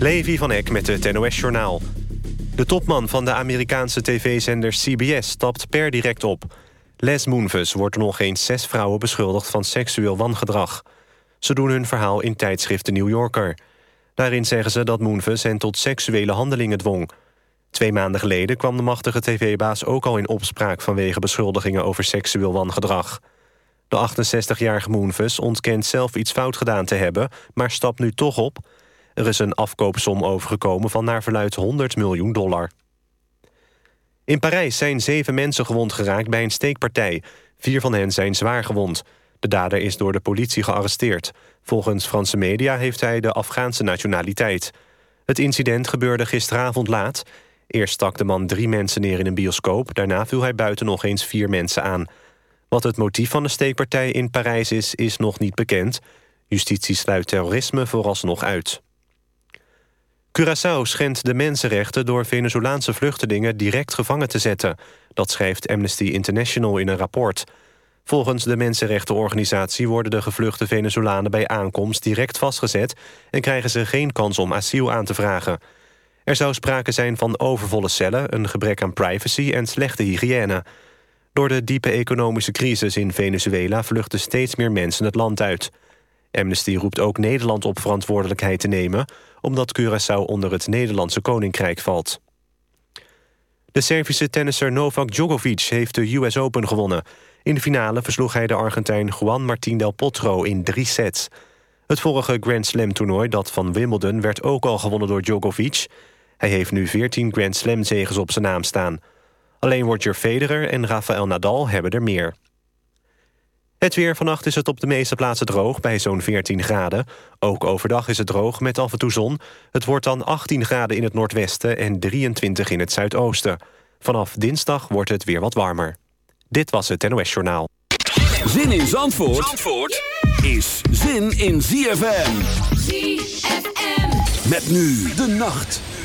Levi van Eck met het NOS-journaal. De topman van de Amerikaanse tv-zender CBS stapt per direct op. Les Moonves wordt nog eens zes vrouwen beschuldigd van seksueel wangedrag. Ze doen hun verhaal in tijdschrift The New Yorker. Daarin zeggen ze dat Moonves hen tot seksuele handelingen dwong. Twee maanden geleden kwam de machtige tv-baas ook al in opspraak... vanwege beschuldigingen over seksueel wangedrag. De 68-jarige Moonves ontkent zelf iets fout gedaan te hebben... maar stapt nu toch op er is een afkoopsom overgekomen van naar verluidt 100 miljoen dollar. In Parijs zijn zeven mensen gewond geraakt bij een steekpartij. Vier van hen zijn zwaar gewond. De dader is door de politie gearresteerd. Volgens Franse media heeft hij de Afghaanse nationaliteit. Het incident gebeurde gisteravond laat. Eerst stak de man drie mensen neer in een bioscoop. Daarna viel hij buiten nog eens vier mensen aan. Wat het motief van de steekpartij in Parijs is, is nog niet bekend. Justitie sluit terrorisme vooralsnog uit. Curaçao schendt de mensenrechten door Venezolaanse vluchtelingen direct gevangen te zetten. Dat schrijft Amnesty International in een rapport. Volgens de mensenrechtenorganisatie worden de gevluchte Venezolanen bij aankomst direct vastgezet en krijgen ze geen kans om asiel aan te vragen. Er zou sprake zijn van overvolle cellen, een gebrek aan privacy en slechte hygiëne. Door de diepe economische crisis in Venezuela vluchten steeds meer mensen het land uit. Amnesty roept ook Nederland op verantwoordelijkheid te nemen... omdat Curaçao onder het Nederlandse Koninkrijk valt. De Servische tennisser Novak Djokovic heeft de US Open gewonnen. In de finale versloeg hij de Argentijn Juan Martín del Potro in drie sets. Het vorige Grand Slam-toernooi, dat van Wimbledon... werd ook al gewonnen door Djokovic. Hij heeft nu 14 Grand Slam-zegens op zijn naam staan. Alleen Roger Federer en Rafael Nadal hebben er meer. Het weer vannacht is het op de meeste plaatsen droog, bij zo'n 14 graden. Ook overdag is het droog, met af en toe zon. Het wordt dan 18 graden in het noordwesten en 23 in het zuidoosten. Vanaf dinsdag wordt het weer wat warmer. Dit was het NOS Journaal. Zin in Zandvoort, Zandvoort is zin in ZFM. ZFM. Met nu de nacht.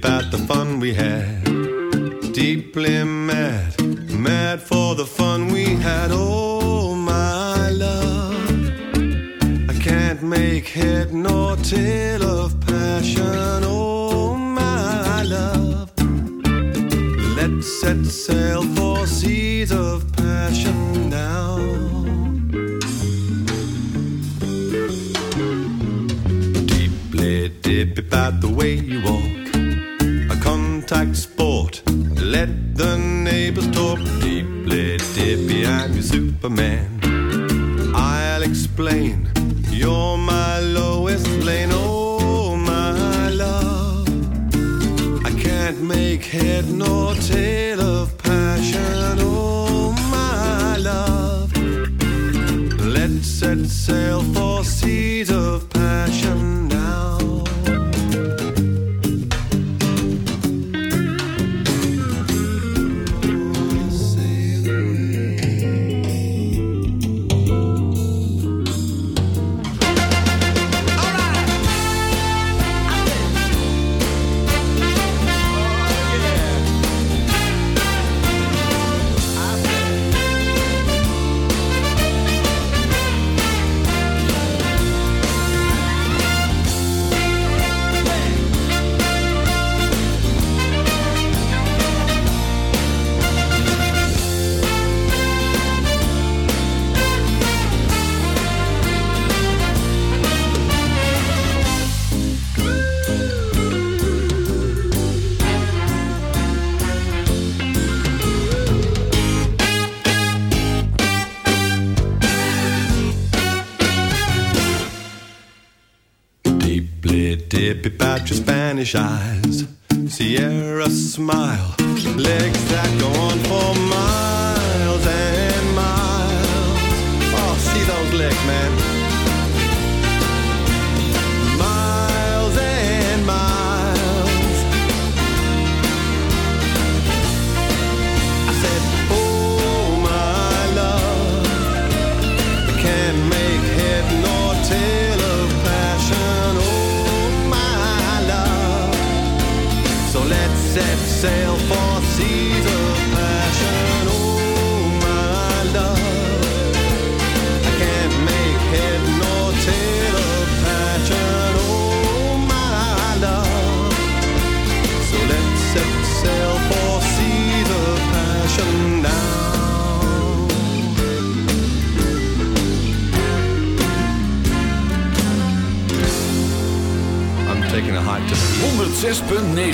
Dip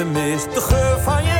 gemist. De geur van je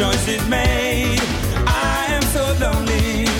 choice is made. I am so lonely.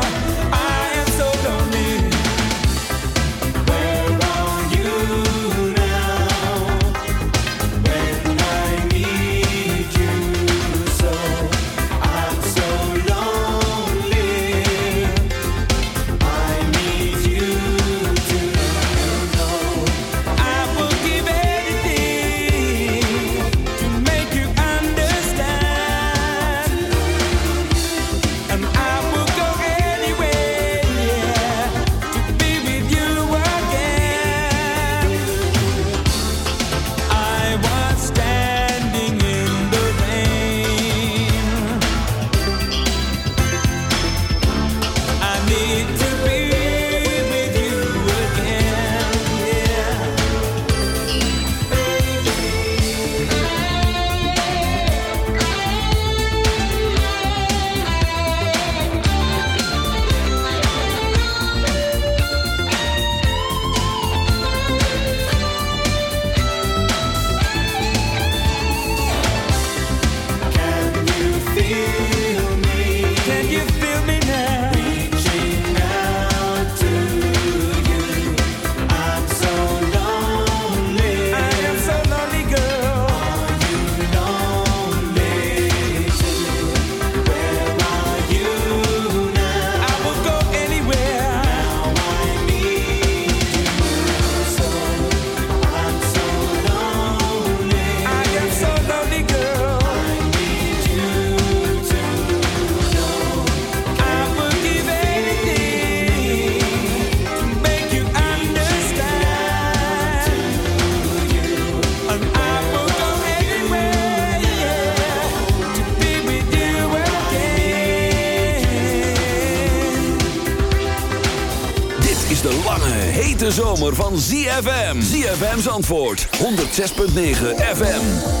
Antwoord 106.9 FM.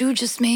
You just made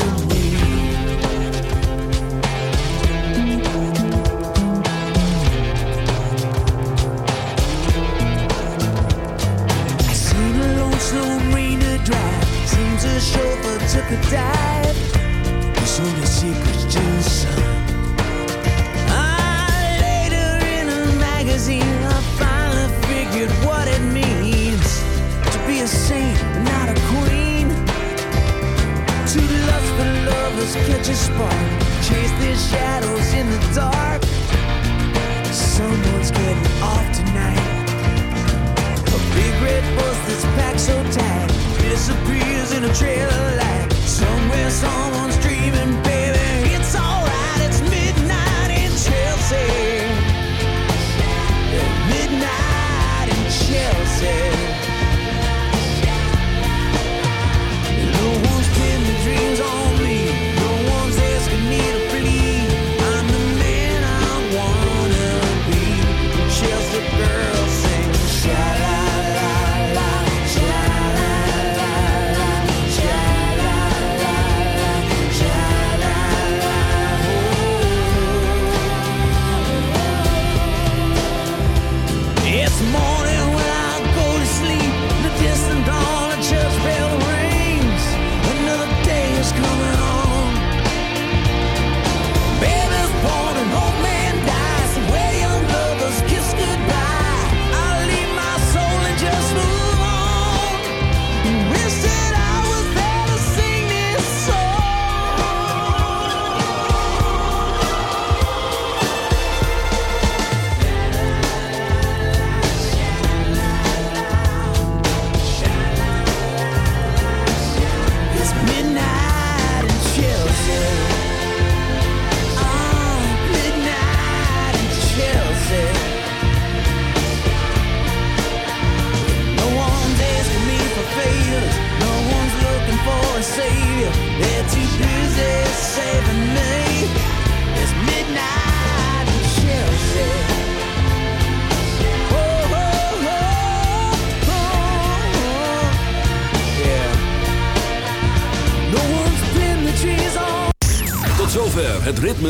A chauffeur took a dive. There's only secrets to the sun. Ah, later in a magazine, I finally figured what it means to be a saint, not a queen. Two lustful lovers catch a spark, chase their shadows in the dark. Someone's getting off tonight. A big red bus that's packed so tight disappears in a trail of light. Somewhere someone's dreaming,